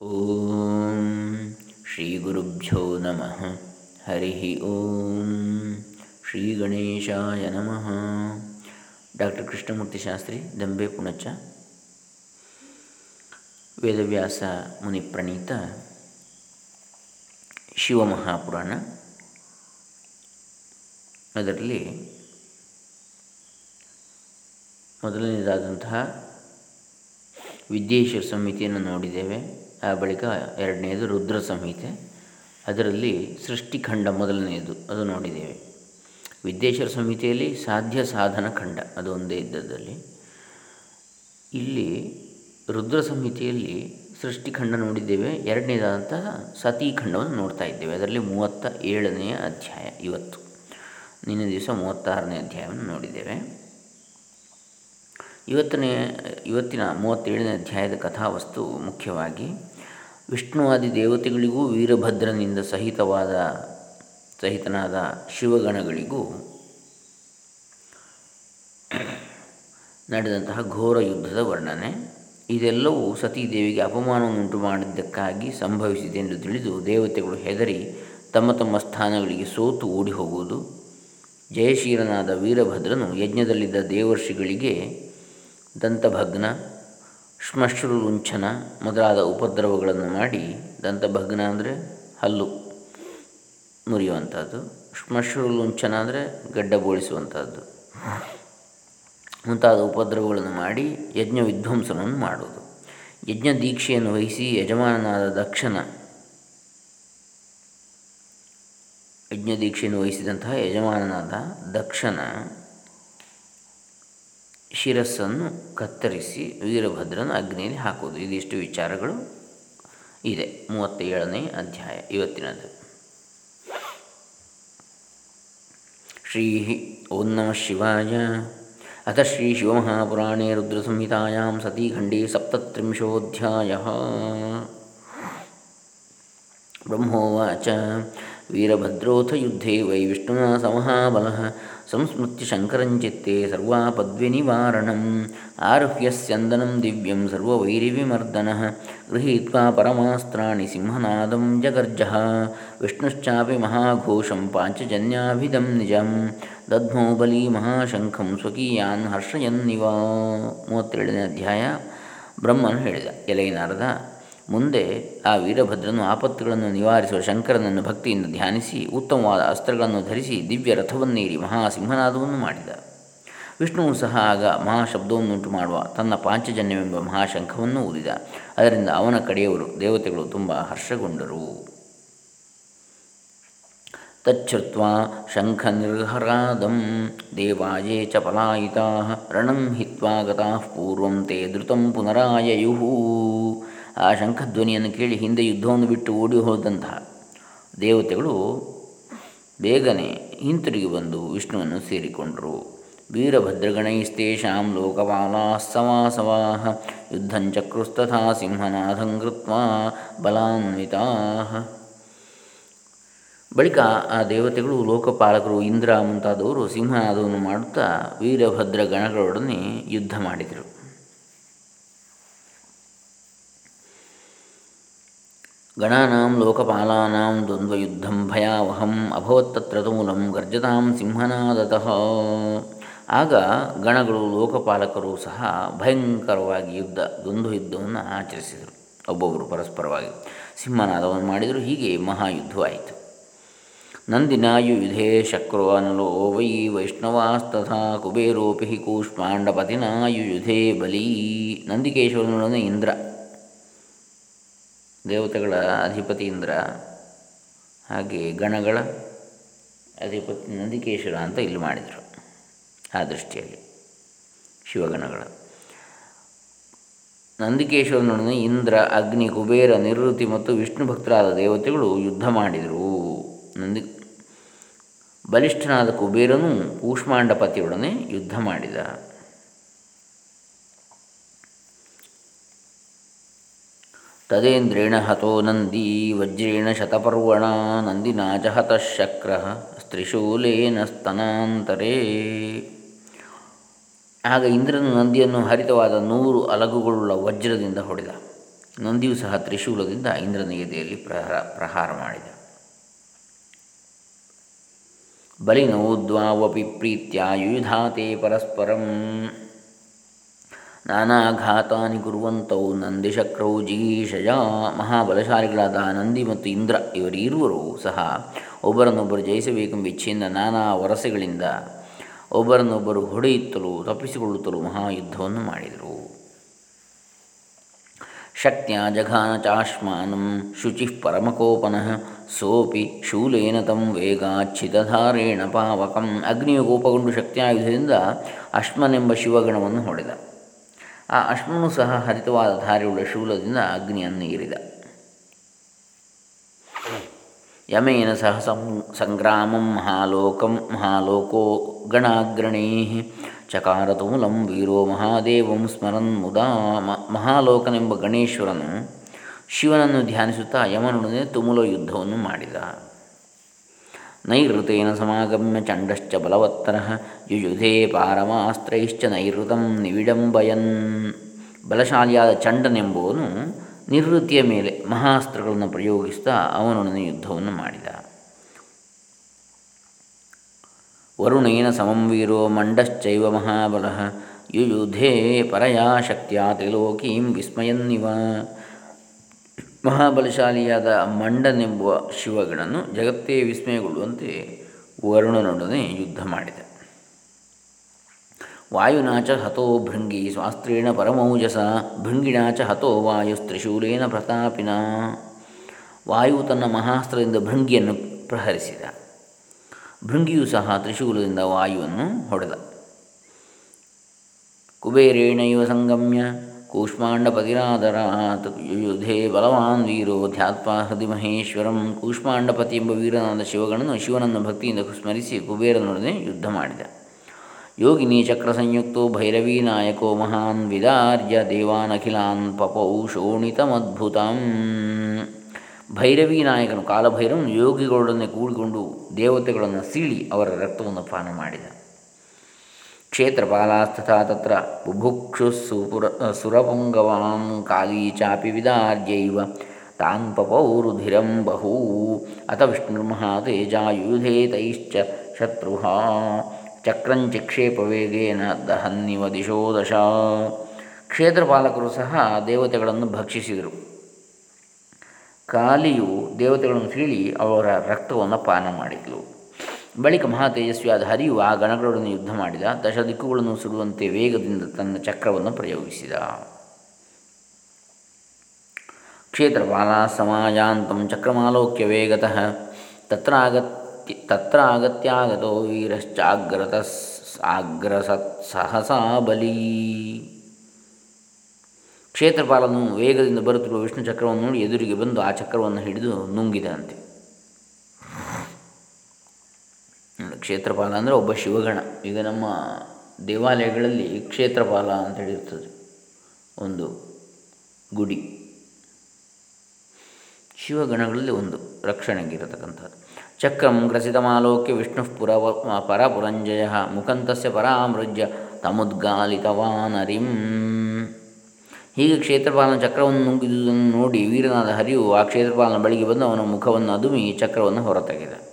ಓಂ ಶ್ರೀ ಗುರುಭ್ಯೋ ನಮಃ. ಹರಿ ಓಂ ಶ್ರೀ ಗಣೇಶಾಯ ನಮಃ. ಡಾಕ್ಟರ್ ಕೃಷ್ಣಮೂರ್ತಿ ಶಾಸ್ತ್ರಿ, ದಂಬೆ ಪುಣಚ. ವೇದವ್ಯಾಸ ಮುನಿ ಪ್ರಣೀತ. ಶಿವಮಹಾಪುರಾಣ ಅದರಲ್ಲಿ ಮೊದಲನೇದಾದಂತಹ ವಿದ್ಯೇಶ್ವರ ಸಮಿತಿಯನ್ನು ನೋಡಿದ್ದೇವೆ. ಬಳಿಕ ಎರಡನೆಯದು ರುದ್ರ ಸಂಹಿತೆ. ಅದರಲ್ಲಿ ಸೃಷ್ಟಿಖಂಡ ಮೊದಲನೆಯದು, ಅದು ನೋಡಿದ್ದೇವೆ. ವಿದ್ಯೇಶ್ವರ ಸಂಹಿತೆಯಲ್ಲಿ ಸಾಧ್ಯ ಸಾಧನ ಖಂಡ, ಅದು ಒಂದೇ ಇದ್ದದ್ದಲ್ಲಿ ಇಲ್ಲಿ ರುದ್ರ ಸಂಹಿತೆಯಲ್ಲಿ ಸೃಷ್ಟಿಖಂಡ ನೋಡಿದ್ದೇವೆ ಎರಡನೇದಾದಂತಹ ಸತೀಖಂಡವನ್ನು ನೋಡ್ತಾ ಇದ್ದೇವೆ. ಅದರಲ್ಲಿ ಮೂವತ್ತ ಏಳನೆಯ ಅಧ್ಯಾಯ, ಇವತ್ತು. ನಿನ್ನೆ ದಿವಸ ಮೂವತ್ತಾರನೇ ಅಧ್ಯಾಯವನ್ನು ನೋಡಿದ್ದೇವೆ. ಇವತ್ತನೇ, ಇವತ್ತಿನ ಮೂವತ್ತೇಳನೇ ಅಧ್ಯಾಯದ ಕಥಾವಸ್ತು ಮುಖ್ಯವಾಗಿ ವಿಷ್ಣುವಾದಿ ದೇವತೆಗಳಿಗೂ ವೀರಭದ್ರನಿಂದ ಸಹಿತವಾದ, ಸಹಿತನಾದ ಶಿವಗಣಗಳಿಗೂ ನಡೆದಂತಹ ಘೋರ ಯುದ್ಧದ ವರ್ಣನೆ. ಇದೆಲ್ಲವೂ ಸತೀದೇವಿಗೆ ಅಪಮಾನವನ್ನುಂಟು ಮಾಡಿದ್ದಕ್ಕಾಗಿ ಸಂಭವಿಸಿದೆ ಎಂದು ತಿಳಿದು ದೇವತೆಗಳು ಹೆದರಿ ತಮ್ಮ ತಮ್ಮ ಸ್ಥಾನಗಳಿಗೆ ಸೋತು ಓಡಿ ಹೋಗುವುದು. ಜಯಶೀಲನಾದ ವೀರಭದ್ರನು ಯಜ್ಞದಲ್ಲಿದ್ದ ದೇವರ್ಷಿಗಳಿಗೆ ದಂತಭಗ್ನ ಶ್ಮಶ್ರುಲುಂಛನ ಮೊದಲಾದ ಉಪದ್ರವಗಳನ್ನು ಮಾಡಿ ದಂತಭಗ್ನ ಅಂದರೆ ಹಲ್ಲು ಮುರಿಯುವಂಥದ್ದು ಶ್ಮಶ್ರುಲುಂಛನ ಅಂದರೆ ಗಡ್ಡ ಬೋಳಿಸುವಂಥದ್ದು ಮುಂತಾದ ಉಪದ್ರವಗಳನ್ನು ಮಾಡಿ ಯಜ್ಞ ವಿಧ್ವಂಸನವನ್ನು ಮಾಡುವುದು. ಯಜ್ಞ ದೀಕ್ಷೆಯನ್ನು ವಹಿಸಿ ಯಜಮಾನನಾದ ದಕ್ಷನ ಯಜ್ಞ ದೀಕ್ಷೆಯನ್ನು ವಹಿಸಿದಂತಹ ಯಜಮಾನನಾದ ದಕ್ಷನ ಶಿರಸ್ಸನ್ನು ಕತ್ತರಿಸಿ ವೀರಭದ್ರನ ಅಗ್ನಿಯಲ್ಲಿ ಹಾಕೋದು ಇದಿಷ್ಟು ವಿಚಾರಗಳು ಇದೆ. ಮೂವತ್ತೇಳನೇ ಅಧ್ಯಾಯ, ಇವತ್ತಿನದು. ಶ್ರೀ ಓಂ ನಮಃ ಶಿವಾಯ. ಅಥ ಶ್ರೀ ಶಿವಮಹಾಪುರಾಣೇ ರುದ್ರಸಂಹಿತಾಯಾಂ ಸತೀಖಂಡೇ ಸಪ್ತತ್ರಿಂಶೋಧ್ಯಾಯ. ಬ್ರಹ್ಮೋವಾಚ. ವೀರಭದ್ರೋಥ ಯುದ್ಧೇ ವೈ ವಿಷ್ಣುನಾ ಸಮಹಾಬಲ ಸಂಸ್ಮೃತ್ಯ ಶಂಕರಂಚಿತ್ತೆ ಸರ್ವಾಪದ್ವಿನಿವಾರಣಂ. ಆರುಹ್ಯ ಸ್ಯಂದನಂ ದಿವ್ಯಂ ಸರ್ವವೈರಿವಿಮರ್ದನಃ. ಗೃಹೀತ್ವಾ ಪರಮಾಸ್ತ್ರಾಣಿ ಸಿಂಹನಾದಂ ಜಗರ್ಜ. ವಿಷ್ಣುಶ್ಚಾಪಿ ಮಹಾಘೋಷಂ ಪಾಂಚಜನ್ಯಾಭಿದಂ ನಿಜಂ. ದದ್ಮೋ ಬಲಿ ಮಹಾಶಂಖಂ ಸ್ವಕೀಯಾನ್ ಹರ್ಷಯನ್ನಿವ. ಮೂವತ್ತೇಳನೇ ಅಧ್ಯಾಯ. ಬ್ರಹ್ಮನು ಹೇಳಿದ ಎಲೈ ನಾರದ ಮುಂದೆ ಆ ವೀರಭದ್ರನು ಆಪತ್ತುಗಳನ್ನು ನಿವಾರಿಸುವ ಶಂಕರನನ್ನು ಭಕ್ತಿಯಿಂದ ಧ್ಯಾನಿಸಿ ಉತ್ತಮವಾದ ಅಸ್ತ್ರಗಳನ್ನು ಧರಿಸಿ ದಿವ್ಯ ರಥವನ್ನೇರಿ ಮಹಾಸಿಂಹನಾದವನ್ನು ಮಾಡಿದ. ವಿಷ್ಣುವು ಸಹ ಆಗ ಮಹಾಶಬ್ದವನ್ನುಂಟು ಮಾಡುವ ತನ್ನ ಪಾಂಚಜನ್ಯವೆಂಬ ಮಹಾಶಂಖವನ್ನು ಊದಿದ. ಅದರಿಂದ ಅವನ ಕಡೆಯವರು ದೇವತೆಗಳು ತುಂಬ ಹರ್ಷಗೊಂಡರು. ಶಂಖ ಶಂಖನಿರ್ಹರಾದಂ ದೇವಾಯೇ ಚ ಪಲಾಯಿತಾ ರಣಂ ಹಿತ್ವಾ ಗತಾಃ ಪೂರ್ವಂ ತೇ ಧೃತಂ ಪುನರಾಯಯುಹು. ಆ ಶಂಖಧ್ವನಿಯನ್ನು ಕೇಳಿ ಹಿಂದೆ ಯುದ್ಧವನ್ನು ಬಿಟ್ಟು ಓಡಿ ಹೋದಂತಹ ದೇವತೆಗಳು ಬೇಗನೆ ಹಿಂತಿರುಗಿ ಬಂದು ವಿಷ್ಣುವನ್ನು ಸೇರಿಕೊಂಡರು. ವೀರಭದ್ರಗಣೈಸ್ತೇಷಾಂ ಲೋಕಪಾಲಾ ಸವಾಸವಾ ಯುದ್ಧಂಚಕ್ರುಸ್ತಥಾ ಸಿಂಹನಾಥಂ ಕೃತ್ವಾ ಬಲಾನ್ವಿತಾ. ಬಳಿಕ ಆ ದೇವತೆಗಳು ಲೋಕಪಾಲಕರು ಇಂದ್ರ ಮುಂತಾದವರು ಸಿಂಹನಾದವನ್ನು ಮಾಡುತ್ತಾ ವೀರಭದ್ರ ಗಣಗಳೊಡನೆ ಯುದ್ಧ ಮಾಡಿದರು. ಗಣಾನಾಂ ಲೋಕಪಾಲಾನಾಂ ದ್ವಂದ್ವಯುದ್ಧಂ ಭಯಾವಹಂ ಅಭವತ್ತತ್ರ ತೂಲಂ ಗರ್ಜತಾಂ ಸಿಂಹನಾದತಃ ಆಗ ಗಣಗಳು ಲೋಕಪಾಲಕರು ಸಹ ಭಯಂಕರವಾಗಿ ಯುದ್ಧ ದ್ವಂದ್ವ ಯುದ್ಧವನ್ನು ಆಚರಿಸಿದರು. ಒಬ್ಬೊಬ್ಬರು ಪರಸ್ಪರವಾಗಿ ಸಿಂಹನಾದವನ್ನು ಮಾಡಿದರು, ಹೀಗೆ ಮಹಾಯುದ್ಧವಾಯಿತು. ನಂದಿನಾಯು ವಿಧೇ ಶಕ್ರೋ ಅನಲೋ ವೈ ವೈಷ್ಣವಾಸ್ತಥಾ ಕುಬೇರೋಪಿ ಕೂಷ್ಮಾಂಡಪತಿನಾಯುಯುಧೇ ಬಲೀ. ನಂದಿಕೇಶ್ವರನೊಡನೆ ಇಂದ್ರ ದೇವತೆಗಳ ಅಧಿಪತಿ ಇಂದ್ರ, ಹಾಗೆ ಗಣಗಳ ಅಧಿಪತಿ ನಂದಿಕೇಶ್ವರ ಅಂತ ಇಲ್ಲಿ ಮಾಡಿದರು ಆ ದೃಷ್ಟಿಯಲ್ಲಿ ಶಿವಗಣಗಳ. ನಂದಿಕೇಶ್ವರನೊಡನೆ ಇಂದ್ರ, ಅಗ್ನಿ, ಕುಬೇರ, ನಿವೃತ್ತಿ ಮತ್ತು ವಿಷ್ಣು ಭಕ್ತರಾದ ದೇವತೆಗಳು ಯುದ್ಧ ಮಾಡಿದರು. ನಂದಿ ಬಲಿಷ್ಠನಾದ ಕುಬೇರನು ಕೂಷ್ಮಾಂಡಪತಿಯೊಡನೆ ಯುದ್ಧ ಮಾಡಿದ. ತದೇಂದ್ರೇಣ ಹತೋ ನಂದಿ ವಜ್ರೇಣ ಶತಪರ್ವಣ ನಂದಿನಾಚ ಹತಶಕ್ರ ಸ್ತ್ರಿಶೂಲೇನ ಸ್ತನಾಂತರೇ. ಆಗ ಇಂದ್ರನು ನಂದಿಯನ್ನು ಹರಿತವಾದ ನೂರು ಅಲಗುಗಳುಳ್ಳ ವಜ್ರದಿಂದ ಹೊಡೆದ. ನಂದಿಯು ಸಹ ತ್ರಿಶೂಲದಿಂದ ಇಂದ್ರನ ಎದೆಯಲ್ಲಿ ಪ್ರಹಾರ ಪ್ರಹಾರ ಮಾಡಿದ. ಬಲಿನೋದ್ವಾವಪಿ ಪ್ರೀತ್ಯ ಯುಧಾತೆ ಪರಸ್ಪರಂ. ನಾನಾಘಾತಾನಿ ಕುರುವಂತವು ನಂದಿಶಕ್ರೌ ಜಿಗೀಷಜ ಮಹಾಬಲಶಾಲಿಗಳಾದ ನಂದಿ ಮತ್ತು ಇಂದ್ರ ಇವರಿರುವರು ಸಹ ಒಬ್ಬರನ್ನೊಬ್ಬರು ಜಯಿಸಬೇಕೆಂಬ ಇಚ್ಛೆಯಿಂದ ನಾನಾ ವರಸೆಗಳಿಂದ ಒಬ್ಬರನ್ನೊಬ್ಬರು ಹೊಡೆಯುತ್ತಲೂ ತಪ್ಪಿಸಿಕೊಳ್ಳುತ್ತಲೂ ಮಹಾಯುದ್ಧವನ್ನು ಮಾಡಿದರು. ಶಕ್ತಿಯ ಜಘಾನ ಚಾಶ್ಮಾನಂ ಶುಚಿ ಪರಮಕೋಪನಃ ಸೋಪಿ ಶೂಲೇನ ತಂ ವೇಗಾಚ್ಛಿತಧಾರೇಣ ಪಾವಕಂ. ಅಗ್ನಿಯು ಕೋಪಗೊಂಡು ಶಕ್ತಿಯಾಯುಧದಿಂದ ಅಶ್ಮನೆಂಬ ಶಿವಗಣವನ್ನು ಹೊಡೆದ. ಆ ಅಶ್ಮನು ಸಹ ಹರಿತವಾದ ಧಾರೆಯುಳ್ಳ ಶೂಲದಿಂದ ಅಗ್ನಿಯನ್ನು ಏರಿದ ಯಮೇನ ಸಹ ಸಂ, ಸಂಗ್ರಾಮಂ ಮಹಾಲೋಕಂ, ಮಹಾಲೋಕೋ ಗಣಾಗ್ರಣೇ ಚಕಾರ ತುಮುಲಂ ವೀರೋ ಮಹಾದೇವಂ ಸ್ಮರನ್ ಮುದಾ ಮಹಾಲೋಕನೆಂಬ ಗಣೇಶ್ವರನು ಶಿವನನ್ನು ಧ್ಯಾನಿಸುತ್ತಾ ಯಮನೊಡನೆ ತುಮುಲ ಯುದ್ಧವನ್ನು ಮಾಡಿದ. ನೈಋತೇನ ಸಮಾಗಮ್ಯ ಚಂಡಶ್ಚ ಬಲವತ್ತರ ಯುಯುಧೇ ಪಾರಮಾಸ್ತ್ರೈಶ್ಚ ನೈಋತಂ ನಿವಿಡಂಬಯನ್ ಬಲಶಾಲಿಯಾದ ಚಂಡನೆಂಬುವನು ನಿವೃತ್ತಿಯ ಮೇಲೆ ಮಹಾಸ್ತ್ರಗಳನ್ನು ಪ್ರಯೋಗಿಸ್ತಾ ಅವನೊಡನೆ ಯುದ್ಧವನ್ನು ಮಾಡಿದ. ವರುಣೇನ ಸಮಂ ವೀರೋ ಮಂಡಶ್ಚೈವ ಮಹಾಬಲ. ಯುಯುಧೇ ಪರಯಾ ಶಕ್ತಿಯ ತ್ರಿಲೋಕೀಂ ವಿಸ್ಮಯನ್ನಿವ. ಮಹಾಬಲಶಾಲಿಯಾದ ಮಂಡನೆಂಬುವ ಶಿವಗಣನು ಜಗತ್ತೇ ವಿಸ್ಮಯಗೊಳ್ಳುವಂತೆ ವರುಣನೊಡನೆ ಯುದ್ಧ ಮಾಡಿದ. ವಾಯುನಾಚ ಹತೋ ಭೃಂಗಿ ಸ್ವಾಸ್ತ್ರೇಣ ಪರಮೌಜಸ, ಭೃಂಗಿಣಾಚ ಹತೋ ವಾಯುಸ್ತ್ರಿಶೂಲೇನ ಪ್ರತಾಪಿನ. ವಾಯು ತನ್ನ ಮಹಾಸ್ತ್ರದಿಂದ ಭೃಂಗಿಯನ್ನು ಪ್ರಹರಿಸಿದ. ಭೃಂಗಿಯು ಸಹ ತ್ರಿಶೂಲದಿಂದ ವಾಯುವನ್ನು ಹೊಡೆದ. ಕುಬೇರೇಣ ಇವ ಸಂಗಮ್ಯ ಕೂಷ್ಮಾಂಡಪತಿರಾದರಾತ್ ಯುಧೇ ಬಲವಾನ್ ವೀರೋ ಧ್ಯಾತ್ವ ಹೃದಯ ಮಹೇಶ್ವರಂ. ಕೂಷ್ಮಾಂಡಪತಿ ಎಂಬ ವೀರನಾದ ಶಿವಗಣನು ಶಿವನನ್ನು ಭಕ್ತಿಯಿಂದ ಸ್ಮರಿಸಿ ಕುಬೇರನೊಡನೆ ಯುದ್ಧ ಮಾಡಿದ. ಯೋಗಿನಿ ಚಕ್ರ ಸಂಯುಕ್ತೋ ಭೈರವೀ ನಾಯಕೋ ಮಹಾನ್ ವಿದಾರ್ಯ ದೇವಾನಖಿಲಾನ್ ಪಪೌ ಶೋಣಿತಮದ್ಭುತಂ. ಭೈರವೀ ನಾಯಕನು ಕಾಲಭೈರವನು ಯೋಗಿಗಳೊಡನೆ ಕೂಡಿಕೊಂಡು ದೇವತೆಗಳನ್ನು ಸೀಳಿ ಅವರ ರಕ್ತವನ್ನು ಪಾನ ಮಾಡಿದ. ಕ್ಷೇತ್ರಪಾಲಾಸ್ತಥಾ ತತ್ರ ಬುಭುಕ್ಷು ಸುಪುರ ಸುರಪುಂಗವಾಂ ಕಾಲೀ ಚಾಪಿ ವಿದಾರ್ಯೈವ ತಾನ್ ಪಪೌರುಧಿರಂ ಬಹೂ ಅಥ ವಿಷ್ಣುರ್ಮಹಾತೇಜಾಯುಧೇ ತೈಶ್ಚ ಶತ್ರು ಚಕ್ರಂಚಿಕ್ಷೇಪ ವೇಗೇನ ದಹನ್ನಿವ ದಿಶೋ ದಶ ಕ್ಷೇತ್ರಪಾಲಕರು ಸಹ ದೇವತೆಗಳನ್ನು ಭಕ್ಷಿಸಿದರು। ಕಾಲಿಯು ದೇವತೆಗಳನ್ನು ತಿಳಿ ಅವರ ರಕ್ತವನ್ನು ಪಾನ ಮಾಡಿದಳು ಬಳಿಕ ಮಹಾತೇಜಸ್ವಿಯಾದ ಹರಿಯು ಆ ಗಣಗಳೊಡನೆ ಯುದ್ಧ ಮಾಡಿದ, ದಶ ದಿಕ್ಕುಗಳನ್ನು ಸುಡುವಂತೆ ವೇಗದಿಂದ ತನ್ನ ಚಕ್ರವನ್ನು ಪ್ರಯೋಗಿಸಿದ. ಕ್ಷೇತ್ರಪಾಲ ಸಮಾಯಾಂತಂ ಚಕ್ರಮಾಲೋಕ್ಯ ವೇಗತಃ ತತ್ರ ಆಗತ್ಯ ತತ್ರ ಆಗತ್ಯಾಗತೋ ವೀರಶ್ಚಾಗ್ರತ ಆಗ್ರಸತ್ ಸಹಸಾ ಬಲಿ. ಕ್ಷೇತ್ರಪಾಲನು ವೇಗದಿಂದ ಬರುತ್ತಿರುವ ವಿಷ್ಣು ಚಕ್ರವನ್ನು ನೋಡಿ ಎದುರಿಗೆ ಬಂದು ಆ ಚಕ್ರವನ್ನು ಹಿಡಿದು ನುಂಗಿದಂತೆ ಕ್ಷೇತ್ರಪಾಲ ಅಂದರೆ ಒಬ್ಬ ಶಿವಗಣ. ಈಗ ನಮ್ಮ ದೇವಾಲಯಗಳಲ್ಲಿ ಕ್ಷೇತ್ರಪಾಲ ಅಂತ ಹೇಳಿರ್ತದೆ. ಒಂದು ಗುಡಿ. ಶಿವಗಣಗಳಲ್ಲಿ ಒಂದು ರಕ್ಷಣೆಗಿರತಕ್ಕಂಥದ್ದು. ಚಕ್ರಂ ಗ್ರಸಿತಮಾಲೋಕ್ಯ ವಿಷ್ಣು ಪುರ ಪರಪುರಂಜಯ ಮುಖಂತಸ್ಯ ಪರಾಮೃಜ್ಯ ತಮುದ್ಗಾಲಿತವಾನರಿಂ. ಹೀಗೆ ಕ್ಷೇತ್ರಪಾಲನ ಚಕ್ರವನ್ನು ನೋಡಿ ವೀರನಾದ ಹರಿಯು ಆ ಕ್ಷೇತ್ರಪಾಲನ ಬಳಿಗೆ ಬಂದು ಅವನ ಮುಖವನ್ನು ಅದುಮಿ ಚಕ್ರವನ್ನು ಹೊರತೆಗೆದ.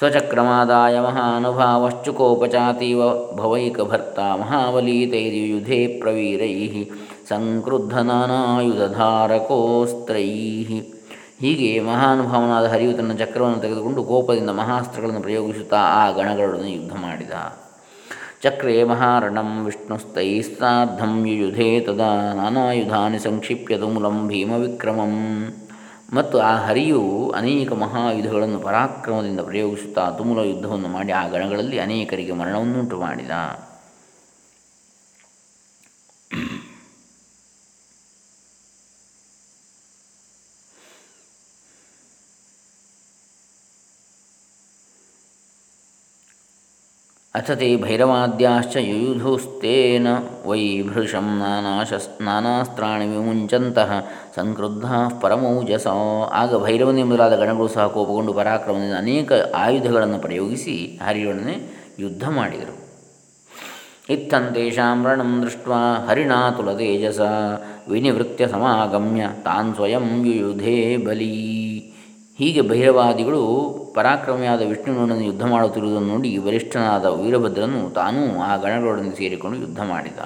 ಸ್ವಚಕ್ರಮಾದಾಯ ಮಹಾನುಭಾವಶ್ಚುಕೋಪಚಾತೀವ ಭವೈಕಭರ್ತ ಮಹಾಬಲೀತೈರ್ಯುಧೇ ಪ್ರವೀರೈ ಸಂಕ್ರುದ್ಧ ನಾನಾಯುಧಧಾರಕೋಸ್ತ್ರೈ ಹೀಗೆ ಮಹಾನುಭಾವನಾದ ಹರಿಯು ತನ್ನ ಚಕ್ರವನ್ನು ತೆಗೆದುಕೊಂಡು ಕೋಪದಿಂದ ಮಹಾಸ್ತ್ರಗಳನ್ನು ಪ್ರಯೋಗಿಸುತ್ತಾ ಆ ಗಣಗಳೊಡನೆ ಯುದ್ಧ ಮಾಡಿದ. ಚಕ್ರೇ ಮಹಾರಣಂ ವಿಷ್ಣುಸ್ತೈಸ್ತಾರ್ಧಂ ಯುಯುಧೇ ತದಾ ನಾನಾಯುಧಾನಿ ಸಂಕ್ಷಿಪ್ಯ ತುಮುಲಂ ಭೀಮವಿಕ್ರಮಂ. ಮತ್ತು ಆ ಹರಿಯು ಅನೇಕ ಮಹಾಯುಧಗಳನ್ನು ಪರಾಕ್ರಮದಿಂದ ಪ್ರಯೋಗಿಸುತ್ತಾ ತುಮುಲ ಯುದ್ಧವನ್ನು ಮಾಡಿ ಆ ಗಣಗಳಲ್ಲಿ ಅನೇಕರಿಗೆ ಮರಣವನ್ನುಂಟು ಮಾಡಿದ ಅಥ ತೇ ಭೈರವಾದ್ಯಾಶ್ಚ ಯುಯುಧುಸ್ತೇನ ವೈ ಭೃಶಂ ನಾನಾಶಸ್ ನಾನಾಸ್ತ್ರಾಣಿ ವಿಮುಂಚಂತಹ ಸಂಕ್ರುದ್ಧ ಪರಮೌಜಸ ಆಗ ಭೈರವನೇ ಮೊದಲಾದ ಗಣಗಳು ಸಹ ಕೋಪಗೊಂಡು ಪರಾಕ್ರಮದಿಂದ ಅನೇಕ ಆಯುಧಗಳನ್ನು ಪ್ರಯೋಗಿಸಿ ಹರಿಯೊಡನೆ ಯುದ್ಧ ಮಾಡಿದರು. ಇತ್ತಂತೇಷಾಂ ರಣಂ ದೃಷ್ಟ ಹರಿಣಾತುಲ ತೇಜಸ ವಿನಿವೃತ್ಯ ಸಮಾಗಮ್ಯ ತಾನ್ ಸ್ವಯಂ ಯುಯುಧೇ ಬಲಿ ಹೀಗೆ ಭೈರವಾದಿಗಳು ಪರಾಕ್ರಮಿಯಾದ ವಿಷ್ಣುವಿನೊಡನೆ ಯುದ್ಧ ಮಾಡುತ್ತಿರುವುದನ್ನು ನೋಡಿ ವರಿಷ್ಠನಾದ ವೀರಭದ್ರನು ತಾನೂ ಆ ಗಣಗಳೊಡನೆ ಸೇರಿಕೊಂಡು ಯುದ್ಧ ಮಾಡಿದ.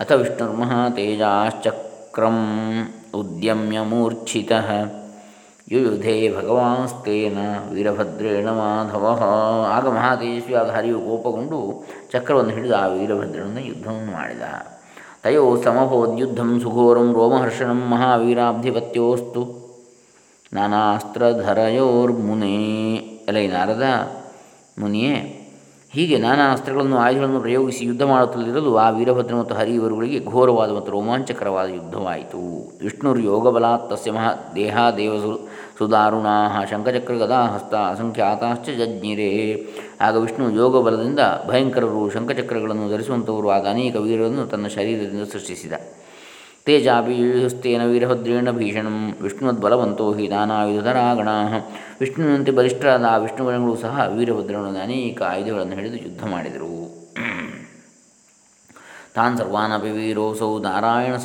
ಅಥ ವಿಷ್ಣುರ್ಮಹಾತೇಜಾಶ್ಚಕ್ರಂ ಉದ್ಯಮ್ಯ ಮೂರ್ಛಿತ ಯುಯುಧೇ ಭಗವಾನ್ಸ್ತೇನ ವೀರಭದ್ರೇಣ ಮಾಧವ. ಆಗ ಮಹಾತೇಜಸ್ವಿಯಾದ ಹರಿಯು ಕೋಪಗೊಂಡು ಚಕ್ರವನ್ನು ಹಿಡಿದು ಆ ವೀರಭದ್ರನನ್ನು ಯುದ್ಧವನ್ನು ಮಾಡಿದ. ತಯೋ ಸಮಭೋದ್ಯುದ್ಧಂ ಸುಘೋರಂ ರೋಮಹರ್ಷಣಂ ಮಹಾವೀರಾಬ್ಧಿಪತ್ಯೋಸ್ತು ನಾನಾಸ್ತ್ರಧರಯೋರ್ಮುನೇ. ಎಲೈ ನಾರದ ಮುನಿಯೇ, ಹೀಗೆ ನಾನಾ ಅಸ್ತ್ರಗಳನ್ನು ಆಯುಧಗಳನ್ನು ಪ್ರಯೋಗಿಸಿ ಯುದ್ಧ ಮಾಡುತ್ತಲಿರಲು ಆ ವೀರಭದ್ರ ಮತ್ತು ಹರಿ ಇವರುಗಳಿಗೆ ಘೋರವಾದ ಮತ್ತು ರೋಮಾಂಚಕರವಾದ ಯುದ್ಧವಾಯಿತು. ವಿಷ್ಣುರ್ ಯೋಗಬಲಾತ್ ತಸ್ಯ ಮಹಾ ದೇಹ ದೇವ ಸು ಸುದಾರುಣಾ ಶಂಖಚಕ್ರ ಗದಾ ಹಸ್ತ ಅಸಂಖ್ಯಾತಾಶ್ಚ ಜಜ್ಞಿರೇ ಆಗ ವಿಷ್ಣು ಯೋಗಬಲದಿಂದ ಭಯಂಕರರು ಶಂಖಚಕ್ರಗಳನ್ನು ಧರಿಸುವಂಥವರು ಆಗ ಅನೇಕ ವೀರರನ್ನು ತನ್ನ ಶರೀರದಿಂದ ಸೃಷ್ಟಿಸಿದ. ತೇಜಾಭಿಯುಸ್ತೇನ ವೀರಭದ್ರೇಣ ಭೀಷಣಂ. ವಿಷ್ಣುವದ್ಬಲವಂತೋ ಹಿ ನಾನಾಯುಧಧರಾ ಗಣಾ ವಿಷ್ಣುವಿನಂತೆ ಬಲಿಷ್ಠರಾದ ಆ ವಿಷ್ಣುಗಣಗಳು ಸಹ ವೀರಭದ್ರನ ಅನೇಕ ಆಯುಧಗಳನ್ನು ಹಿಡಿದು ಯುದ್ಧ ಮಾಡಿದರು. ತಾನ್ ಸರ್ವಾನಪಿ ವೀರೋಸೌ ನಾರಾಯಣ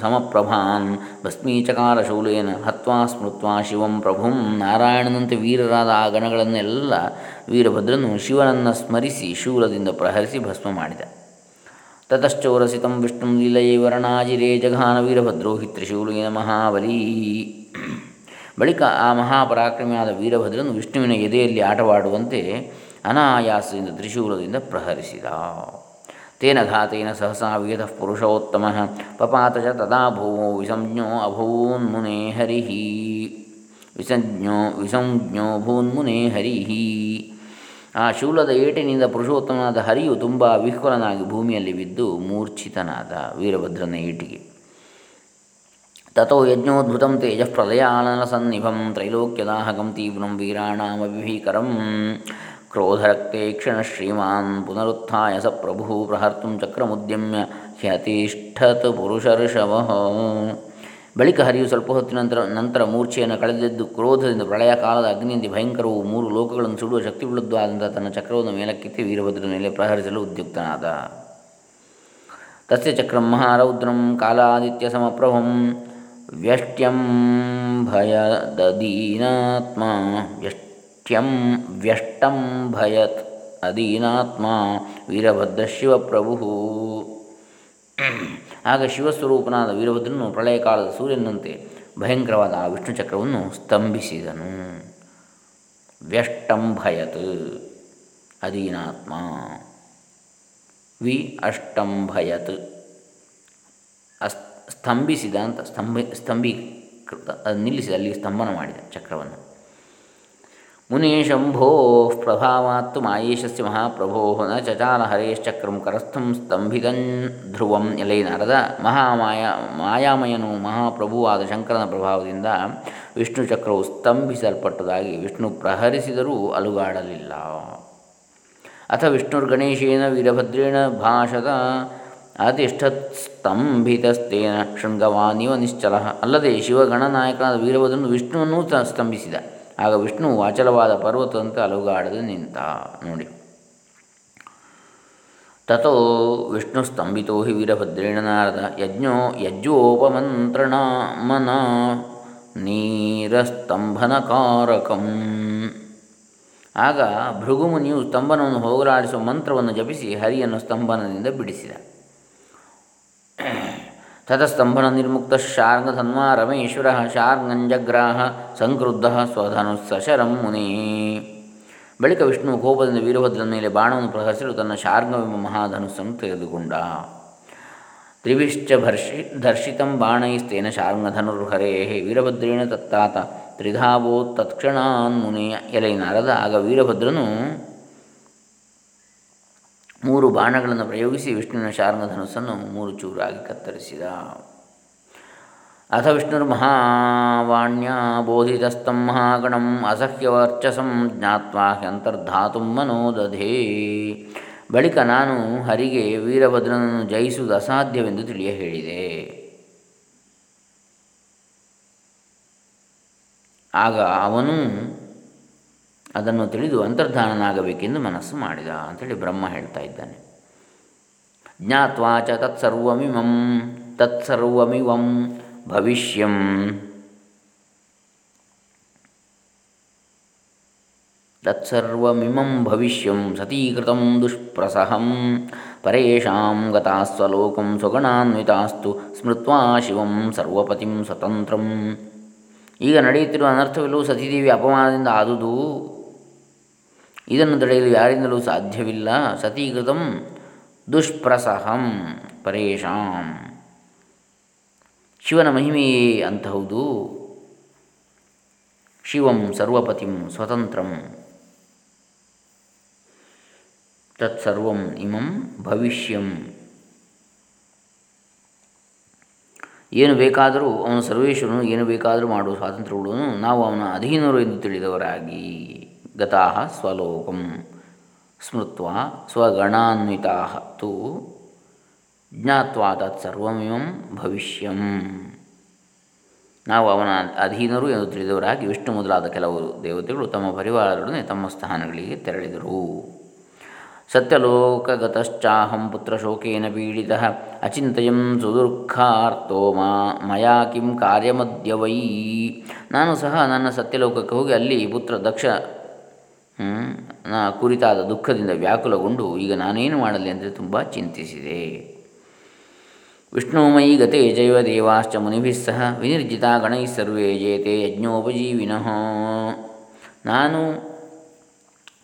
ಸಮಪ್ರಭಾನ್. ಭಸ್ಮೀಚಕಾರ ಶೂಲೇನ ಹತ್ವಾ ಸ್ಮೃತ್ವಾ ಶಿವಂ ಪ್ರಭುಂ. ನಾರಾಯಣನಂತೆ ವೀರರಾದ ಆ ಗಣಗಳನ್ನೆಲ್ಲ ವೀರಭದ್ರನು ಶಿವನನ್ನು ಸ್ಮರಿಸಿ ಶೂಲದಿಂದ ಪ್ರಹರಿಸಿ ಭಸ್ಮ ಮಾಡಿದ. ತತಶ್ಚೋರಸಿತಂ ವಿಷ್ಣು ಲೀಲಯೇ ವರ್ಣಾಜಿರೇ ಜಘಾನ ವೀರಭದ್ರೋ ಹಿ ತ್ರಿಶೂಲೇನ ಮಹಾಬಲಿ ಬಳಿಕ ಆ ಮಹಾಪರಾಕ್ರಮಿಯಾದ ವೀರಭದ್ರನು ವಿಷ್ಣುವಿನ ಎದೆಯಲ್ಲಿ ಆಟವಾಡುವಂತೆ ಅನಾಯಾಸದಿಂದ ತ್ರಿಶೂಲದಿಂದ ಪ್ರಹರಿಸಿದ. ತೇನ ಘಾತೇನ ಸಹಸಾ ವೇದ ಪುರುಷೋತ್ತಮ ಪಪಾತ ಚ ತದಾ ಭೂಮೋ ವಿಸಂಜ್ಞೋ ಅಭೂನ್ಮುನೆ ಹರಿ. ವಿಸಂಜ್ಞೋ ವಿಸಂಜ್ಞೋ ಭೂನ್ಮುನೆ ಹರಿ. ಆ ಶೂಲದ ಏಟಿನಿಂದ ಪುರುಷೋತ್ತಮನಾದ ಹರಿಯು ತುಂಬ ವಿಹ್ವಲನಾಗಿ ಭೂಮಿಯಲ್ಲಿ ಬಿದ್ದು ಮೂರ್ಛಿತನಾದ ವೀರಭದ್ರನ ಏಟಿಗೆ. ತಥೋ ಯಜ್ಞೋದ್ಭುತಂ ತೇಜಃ ಪ್ರಲಯಾನನ ಸನ್ನಿಭಂ ತ್ರೈಲೋಕ್ಯದಾಹಕಂ ತೀವ್ರಂ ವೀರಾಣಾಮಭಿಭೀಕರಂ. ಕ್ರೋಧರಕ್ತೆ ಕ್ಷಣ ಶ್ರೀಮಾನ್ ಪುನರುತ್ಥಾಯ ಸ ಪ್ರಭು ಪ್ರಹರ್ತು ಚಕ್ರಮುದ್ಯಮ್ಯ ಹ್ಯತಿಷ್ಠತ್ ಪುರುಷರ್ಷವ ಬಳಿಕ ಹರಿಯು ಸ್ವಲ್ಪ ಹೊತ್ತಿನ ನಂತರ ನಂತರ ಮೂರ್ಛೆಯನ್ನು ಕಳೆದೆದ್ದು ಕ್ರೋಧದಿಂದ ಪ್ರಳಯ ಕಾಲದ ಅಗ್ನಿಯಿಂದ ಭಯಂಕರವು ಮೂರು ಲೋಕಗಳನ್ನು ಸುಡುವ ಶಕ್ತಿಯುಳ್ಳದ್ದಾದಂಥ ತನ್ನ ಚಕ್ರವನ್ನು ಮೇಲಕ್ಕೆತ್ತಿ ವೀರಭದ್ರ ಮೇಲೆ ಪ್ರಹರಿಸಲು ಉದ್ಯುಕ್ತನಾದ. ತಸ್ಯ ಚಕ್ರಂ ಮಹಾರೌದ್ರಂ ಕಾಲಾದಿತ್ಯ ಸಮಪ್ರಭಂ ವ್ಯಷ್ಟ್ಯಂ ಭಯದೀನಾತ್ಮ ವ್ಯಷ್ಟ್ಯಂ ವ್ಯಷ್ಟಂ ಭಯತ್ ಅಧೀನಾತ್ಮ, ವೀರಭದ್ರ ಶಿವಪ್ರಭು. ಆಗ ಶಿವಸ್ವರೂಪನಾದ ವೀರಭದ್ರನು ಪ್ರಳಯ ಕಾಲದ ಸೂರ್ಯನಂತೆ ಭಯಂಕರವಾದ ಆ ವಿಷ್ಣು ಚಕ್ರವನ್ನು ಸ್ತಂಭಿಸಿದನು. ವ್ಯಷ್ಟಂಭಯತ್ ಅಧೀನಾತ್ಮ. ವಿ ಅಷ್ಟಂಭಯತ್ ಅಸ್, ಸ್ತಂಭಿಸಿದ ಅಂತ, ಸ್ತಂಭ, ಸ್ತಂಭೀಕೃತ ನಿಲ್ಲಿಸಿದ ಅಲ್ಲಿ ಸ್ತಂಭನ ಮಾಡಿದ ಚಕ್ರವನ್ನು. ಮುನೇ ಶಂಭೋ ಪ್ರಭಾವಾತ್ತು ಮಾಯೇಶಸ್ಯ ಮಹಾಪ್ರಭೋ ನ ಚಚಾಲ ಹರೇಶ್ಚಕ್ರಂ ಕರಸ್ಥಂ ಸ್ತಂಭಿತಂ ಧ್ರುವಂ ಎಲೈ ನಾರದ ಮಹಾಮಾಯ ಮಾಯಾಮಯನು ಮಹಾಪ್ರಭುವಾದ ಶಂಕರನ ಪ್ರಭಾವದಿಂದ ವಿಷ್ಣು ಚಕ್ರವು ಸ್ತಂಭಿಸಲ್ಪಟ್ಟದಾಗಿ ವಿಷ್ಣು ಪ್ರಹರಿಸಿದರೂ ಅಲುಗಾಡಲಿಲ್ಲ. ಅಥ ವಿಷ್ಣುರ್ಗಣೇಶೇನ ವೀರಭದ್ರೇಣ ಭಾಷದ ಅತಿಷ್ಠತ್ ಸ್ತಂಭಿತಸ್ತೇನ ಶೃಂಗವಾನಿವ ನಿಶ್ಚಲ. ಅಲ್ಲದೆ ಶಿವಗಣನಾಯಕನಾದ ವೀರಭದ್ರನು ವಿಷ್ಣುವನ್ನು ಸ್ತಂಭಿಸಿದ. ಆಗ ವಿಷ್ಣು ಅಚಲವಾದ ಪರ್ವತದಂತೆ ಅಲುಗಾಡದೆ ನಿಂತ ನೋಡಿ. ತಥೋ ವಿಷ್ಣು ಸ್ತಂಭಿತೋ ಹಿ ವೀರಭದ್ರೇಣ ನಾರದ, ಯಜ್ಞೋ ಯಜ್ಞೋಪಮಂತ್ರಣ ಮನ ನೀರಸ್ತಂಭನಕಾರಕಂ. ಆಗ ಭೃಗುಮುನಿಯು ಸ್ತಂಭನವನ್ನು ಹೋಗಲಾಡಿಸುವ ಮಂತ್ರವನ್ನು ಜಪಿಸಿ ಹರಿಯನ್ನು ಸ್ತಂಭನದಿಂದ ಬಿಡಿಸಿದ. ತತಸ್ತಂಭನ ನಿರ್ಮುಕ್ತ ಶಾರ್ಗಧನ್ವಾ ರಮೇಶ್ವರ ಶಾರ್ಗಂಜಗ್ರಾಹ ಸಂಕ್ರುದ್ಧ ಸ್ವಧನುಸ್ಸಶರಂ ಮುನಿ ಬಳಿಕ ವಿಷ್ಣು ಕೋಪದಿಂದ ವೀರಭದ್ರನ ಮೇಲೆ ಬಾಣವನ್ನು ಪ್ರಹರಿಸಲು ತನ್ನ ಶಾರ್ಗವೆಂಬ ಮಹಾಧನುಸ್ಸನ್ನು ತೆಗೆದುಕೊಂಡ. ತ್ರಿವಿಶ್ಚ ಭರ್ಷಿ ಧರ್ಷಿತಂ ಬಾಣೈಸ್ತೇನ ಶಾರ್ಗಧನುರ್ಹರೇ ವೀರಭದ್ರೇಣ ತತ್ತಾತ, ತ್ರಿಧಾವೋ ತತ್ಕ್ಷಣಾನ್ ಮುನಿಯ ಎಲೆ ನಾರದ ಆಗ ವೀರಭದ್ರನು ಮೂರು ಬಾಣಗಳನ್ನು ಪ್ರಯೋಗಿಸಿ ವಿಷ್ಣುವಿನ ಶಾರ್ಂಗಧನುಸ್ಸನ್ನು ಮೂರು ಚೂರಾಗಿ ಕತ್ತರಿಸಿದ. ಅಥ ವಿಷ್ಣುರ್ಮಹಾವಾಣ್ಯ ಬೋಧಿತಸ್ಥಂ ಮಹಾಗಣಂ ಅಸಹ್ಯವರ್ಚಸಂ ಜ್ಞಾತ್ವಾ ಹ್ಯಂತರ್ಧಾತು ಮನೋದಧೇ. ಬಳಿಕ ನಾನು ಹರಿಗೆ ವೀರಭದ್ರನನ್ನು ಜಯಿಸುವುದು ಅಸಾಧ್ಯವೆಂದು ತಿಳಿಯ ಹೇಳಿದೆ. ಆಗ ಅವನು ಅದನ್ನು ತಿಳಿದು ಅಂತರ್ಧಾನನಾಗಬೇಕೆಂದು ಮನಸ್ಸು ಮಾಡಿದ ಅಂಥೇಳಿ ಬ್ರಹ್ಮ ಹೇಳ್ತಾ ಇದ್ದಾನೆ. ಜ್ಞಾತ್ವಾ ಚ ತತ್ಸರ್ವಮಿಮಂ, ತತ್ಸರ್ವಮಿವಂ ಭವಿಷ್ಯಂ. ತತ್ಸರ್ವಮಿಮಂ ಭವಿಷ್ಯಂ ಸತೀಕೃತಂ ದುಷ್ಪ್ರಸಹಂ ಪರೇಶಾಂ ಗತಾಸ್ವಲೋಕಂ ಸ್ವಗಣಾನ್ವಿತಾಸ್ತು, ಸ್ಮೃತ್ವಾ ಶಿವಂ ಸರ್ವಪತಿಂ ಸ್ವತಂತ್ರಂ. ಈಗ ನಡೆಯುತ್ತಿರುವ ಅನರ್ಥವೆಲ್ಲವೂ ಸತೀದೇವಿ ಅಪಮಾನದಿಂದ ಆದುದು ಇದನ್ನು ತಡೆಯಲು ಯಾರಿಂದಲೂ ಸಾಧ್ಯವಿಲ್ಲ. ಸತೀಕೃತಂ ದುಷ್ಪ್ರಸಹಂ ಪರೇಶಾಂ. ಶಿವನ ಮಹಿಮೆಯೇ ಅಂತಹುದು. ಶಿವಂ ಸರ್ವಪತಿಂ ಸ್ವತಂತ್ರಂ. ತತ್ಸರ್ವಂ ಇಮಂ ಭವಿಷ್ಯಂ. ಏನು ಬೇಕಾದರೂ ಅವನು ಸರ್ವೇಶ್ವರನು, ಏನು ಬೇಕಾದರೂ ಮಾಡುವ ಸ್ವಾತಂತ್ರ್ಯಗಳನ್ನು ನಾವು ಅವನ ಅಧೀನರು ಎಂದು ತಿಳಿದವರಾಗಿ. ಗತಾ ಸ್ವಲೋಕಂ ಸ್ಮೃತ್ವ ಸ್ವಗಣಾನ್ವಿತಾ ತು ಜ್ಞಾತ್ವಾ ತತ್ಸರ್ವಮಿಮಂ ಭವಿಷ್ಯಂ ನಾವು ಅವನ ಅಧೀನರು ಎಂದು ತಿಳಿದವರಾಗಿ ವಿಷ್ಣು ಮೊದಲಾದ ಕೆಲವು ದೇವತೆಗಳು ತಮ್ಮ ಪರಿವಾರದೊಡನೆ ತಮ್ಮ ಸ್ಥಾನಗಳಿಗೆ ತೆರಳಿದರು. ಸತ್ಯಲೋಕಗತಶ್ಚಾಹಂ ಪುತ್ರಶೋಕೇನ ಪೀಡಿತ ಅಚಿಂತಯಂ ಸುದುರ್ಖಾರ್ಥೋ ಮಾ, ಮಯಾ ಕಿಂ ಕಾರ್ಯಮದ್ಯವೈ ನಾನು ಸಹ ನನ್ನ ಸತ್ಯಲೋಕಕ್ಕೆ ಹೋಗಿ ಅಲ್ಲಿ ಪುತ್ರ ದಕ್ಷ ನಾ ಕುರಿತಾದ ದುಃಖದಿಂದ ವ್ಯಾಕುಲಗೊಂಡು ಈಗ ನಾನೇನು ಮಾಡಲಿ ಅಂದರೆ ತುಂಬ ಚಿಂತಿಸಿದೆ. ವಿಷ್ಣುಮಯಿ ಗತೆ ಜೈವ ದೇವಾಶ್ಚ ಮುನಿಭಿಃ ಸಹ ವಿನಿರ್ಜಿತ ಗಣೈ ಸರ್ವೇ ಜೇತೆ ಯಜ್ಞೋಪಜೀವಿನಃ. ನಾನು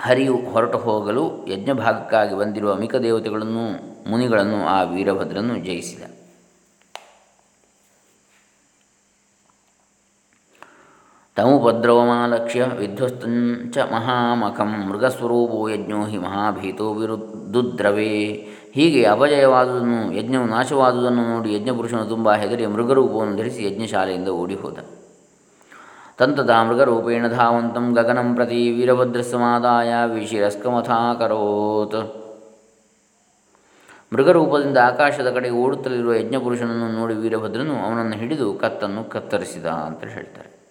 ಹರಿಯು ಹೊರಟು ಹೋಗಲು ಯಜ್ಞಭಾಗಕ್ಕಾಗಿ ಬಂದಿರುವ ಅಮಿಕ ದೇವತೆಗಳನ್ನು, ಮುನಿಗಳನ್ನು ಆ ವೀರಭದ್ರನು ಜಯಿಸಿದ. ತಮುಪದ್ರವಮಾಲಕ್ಷ್ಯ ವಿಧ್ವಸ್ತಂಚ ಮಹಾಮಖಂ ಮೃಗಸ್ವರೂಪೋ ಯಜ್ಞೋ ಹಿ ಮಹಾಭೀತೋ ವಿರುದ್ಧುದ್ರವೇ ಹೀಗೆ ಅಪಜಯವಾದುದನ್ನು, ಯಜ್ಞವು ನಾಶವಾದುದನ್ನು ನೋಡಿ ಯಜ್ಞಪುರುಷನು ತುಂಬ ಹೆದರಿ ಮೃಗರೂಪವನ್ನು ಧರಿಸಿ ಯಜ್ಞಶಾಲೆಯಿಂದ ಓಡಿಹೋದ. ತಂತದ ಮೃಗರೂಪೇಣ ಧಾವಂತಂ ಗಗನಂ ಪ್ರತಿ ವೀರಭದ್ರಸಮಾದಾಯ ವಿಶಿರಸ್ಕಮಥಾಕರೋತ್. ಮೃಗರೂಪದಿಂದ ಆಕಾಶದ ಕಡೆ ಓಡುತ್ತಲಿರುವ ಯಜ್ಞಪುರುಷನನ್ನು ನೋಡಿ ವೀರಭದ್ರನು ಅವನನ್ನು ಹಿಡಿದು ಕತ್ತನ್ನು ಕತ್ತರಿಸಿದ ಅಂತ ಹೇಳ್ತಾರೆ.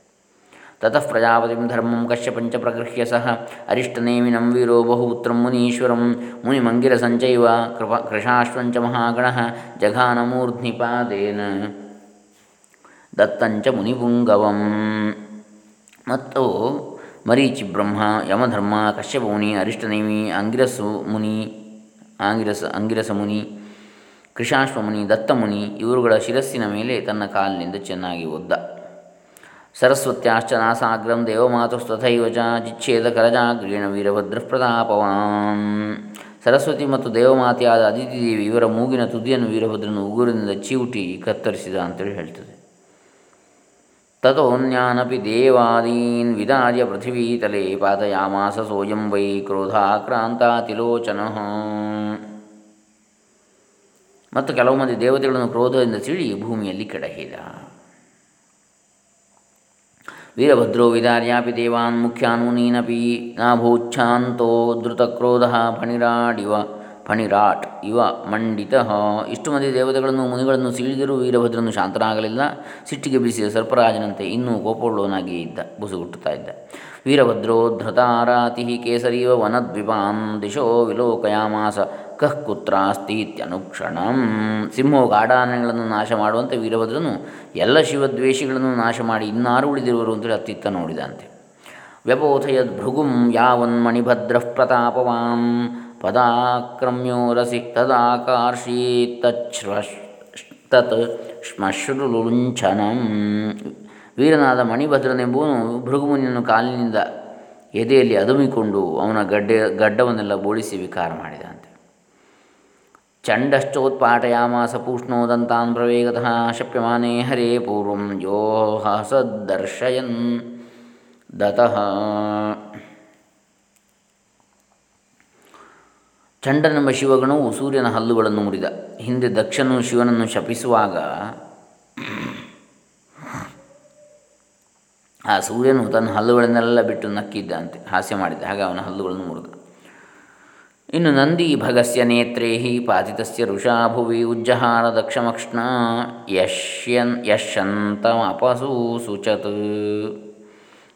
ತತಃ ಪ್ರಜಾಪತಿ ಧರ್ಮಂ ಕಶ್ಯಪಂಚ ಪ್ರಗೃಹ್ಯ ಸಹ ಅರಿಷ್ಟನೇಮಿನಂ ವೀರೋ ಬಹುಪುತ್ರಂ ಮುನೀಶ್ವರಂ ಮುನಿಮಂಗಿರಸಂಚೈವ ಕೃಪ ಕೃಷಾಶ್ವಂಚ ಮಹಾಗಣ ಜಘಾನಮೂರ್ಧ್ನಿಪಾದೇನ ದತ್ತಂಚ ಮುನಿಪುಂಗವಂ ಮತ್ತು ಮರೀಚಿ ಬ್ರಹ್ಮ ಯಮಧರ್ಮ ಕಶ್ಯಪ ಮುನಿ ಅರಿಷ್ಟನೇಮಿ ಅಂಗಿರಸು ಮುನಿ ಆಂಗಿರಸ ಅಂಗಿರಸ ಮುನಿ ಕೃಷಾಶ್ವಮುನಿ ದತ್ತ ಮುನಿ ಇವರುಗಳ ಶಿರಸ್ಸಿನ ಮೇಲೆ ತನ್ನ ಕಾಲಿನಿಂದ ಚೆನ್ನಾಗಿ ಒದ್ದ। ಸರಸ್ವತ್ಯಾಶ್ಚ ನಾಸಾಗ್ರಂ ದೇವಮಾತುಸ್ತಥೈವ ಚ ಜಿಚ್ಛೇದ ಕರಜಾಗ್ರೀಣ ಸರಸ್ವತಿ ಮತ್ತು ದೇವಮಾತೆಯಾದ ಅದಿತಿ ದೇವಿ ಇವರ ಮೂಗಿನ ತುದಿಯನ್ನು ವೀರಭದ್ರನು ಉಗುರಿನಿಂದ ಚೀವುಟಿ ಕತ್ತರಿಸಿದ ಅಂತೇಳಿ ಹೇಳ್ತದೆ. ತಥೋನ್ಯಾನಪಿ ದೇವಾದೀನ್ ವಿದಾರ್ಯ ಪೃಥಿವೀತಲೆ ಪಾತಯಾಮಾಸ ಸೋಯಂ ವೈ ಕ್ರೋಧಾಕ್ರಾಂತಾತಿಲೋಚನ ಮತ್ತು ಕೆಲವು ಮಂದಿ ದೇವತೆಗಳನ್ನು ಕ್ರೋಧದಿಂದ ಸಿಳಿ ಭೂಮಿಯಲ್ಲಿ ಕೆಡಹಿದ। ವೀರಭದ್ರೋ ವಿದಾರ್ಯಾಪಿ ದೇವಾನ್ ಮುಖ್ಯಾನೂನೀನಪಿ ನಾಭೂಚ್ಛಾಂತೋ ಧೃತಕ್ರೋಧ ಫಣಿರಾಡಿವ ಫಣಿರಾಟ್ ಇವ ಮಂಡಿತ ಇಷ್ಟು ಮಂದಿ ದೇವತೆಗಳನ್ನು, ಮುನಿಗಳನ್ನು ಸೀಳಿದರೂ ವೀರಭದ್ರನು ಶಾಂತನಾಗಲಿಲ್ಲ. ಸಿಟ್ಟಿಗೆ ಬಿಸಿದ ಸರ್ಪರಾಜನಂತೆ ಇನ್ನೂ ಕೋಪವುಳ್ಳವನಾಗಿ ಇದ್ದ, ಬುಸುಗುಟ್ಟುತ್ತಾ ಇದ್ದ. ವೀರಭದ್ರೋ ಧೃತಾರಾತಿ ಕೇಸರಿವ ವನದ್ವಿಪಾನ್ ದಿಶೋ ವಿಲೋಕಯಾಮಾಸ ಕಃ ಕುತ್ರಾಸ್ತೀತ್ಯನುಕ್ಷಣಂ ಸಿಂಹೋ ಗಾಢಾನೆಗಳನ್ನು ನಾಶ ಮಾಡುವಂತೆ ವೀರಭದ್ರನು ಎಲ್ಲ ಶಿವದ್ವೇಷಿಗಳನ್ನು ನಾಶ ಮಾಡಿ ಇನ್ನಾರು ಉಳಿದಿರುವರು ಅಂತೇಳಿ ಅತ್ತಿತ್ತ ನೋಡಿದಂತೆ. ವ್ಯಬೋಧಯದ್ ಭೃಗುಂ ಯಾವನ್ಮಣಿಭದ್ರ ಪ್ರತಾಪವಾಂ. ಪದಾಕ್ರಮ್ಯೋರಸಿ ತದಾಕಾರ್ಷೀತಚ್ಶ್ರಶ್ ತತ್ ಶ್ಮಶ್ರುಲುಂಛನಂ. ವೀರನಾದ ಮಣಿಭದ್ರನೆಂಬುವನು ಭೃಗುಮುನಿಯನ್ನು ಕಾಲಿನಿಂದ ಎದೆಯಲ್ಲಿ ಅದುಮಿಕೊಂಡು ಅವನ ಗಡ್ಡೆ ಗಡ್ಡವನ್ನೆಲ್ಲ ಬೋಳಿಸಿ ವಿಕಾರ ಮಾಡಿದಂತೆ ಚಂಡಶ್ಚೋತ್ಪಾಟಯಾಮಾಸ ಪೂಷ್ಣೋದಂತಾನ್ ಪ್ರವೇಗತಃ ಶಪ್ಯಮಾನೇ ಹರೇ ಪೂರ್ವಂ ಯೋ ಹಸದರ್ಶಯನ್ ದತಃ ಚಂಡನೆಂಬ ಶಿವಗಣವು ಸೂರ್ಯನ ಹಲ್ಲುಗಳನ್ನು ಮುರಿದ. ಹಿಂದೆ ದಕ್ಷನು ಶಿವನನ್ನು ಶಪಿಸುವಾಗ ಆ ಸೂರ್ಯನು ತನ್ನ ಹಲ್ಲುಗಳನ್ನೆಲ್ಲ ಬಿಟ್ಟು ನಕ್ಕಿದ್ದಂತೆ ಹಾಸ್ಯ ಮಾಡಿದ್ದ. ಹಾಗೆ ಅವನ ಹಲ್ಲುಗಳನ್ನು ಮುರಿದ. ಇನ್ನು ನಂದಿ ಭಗಸ್ಯ ನೇತ್ರೇ ಪಾತಿತಸ್ಯ ಋಷಾ ಭುವಿ ಉಜ್ಜಹಾರ ದಕ್ಷಮಕ್ಷ್ಣ ಯಶ್ಯನ್ ಯಶಂತಮಪಸು ಸುಚತ್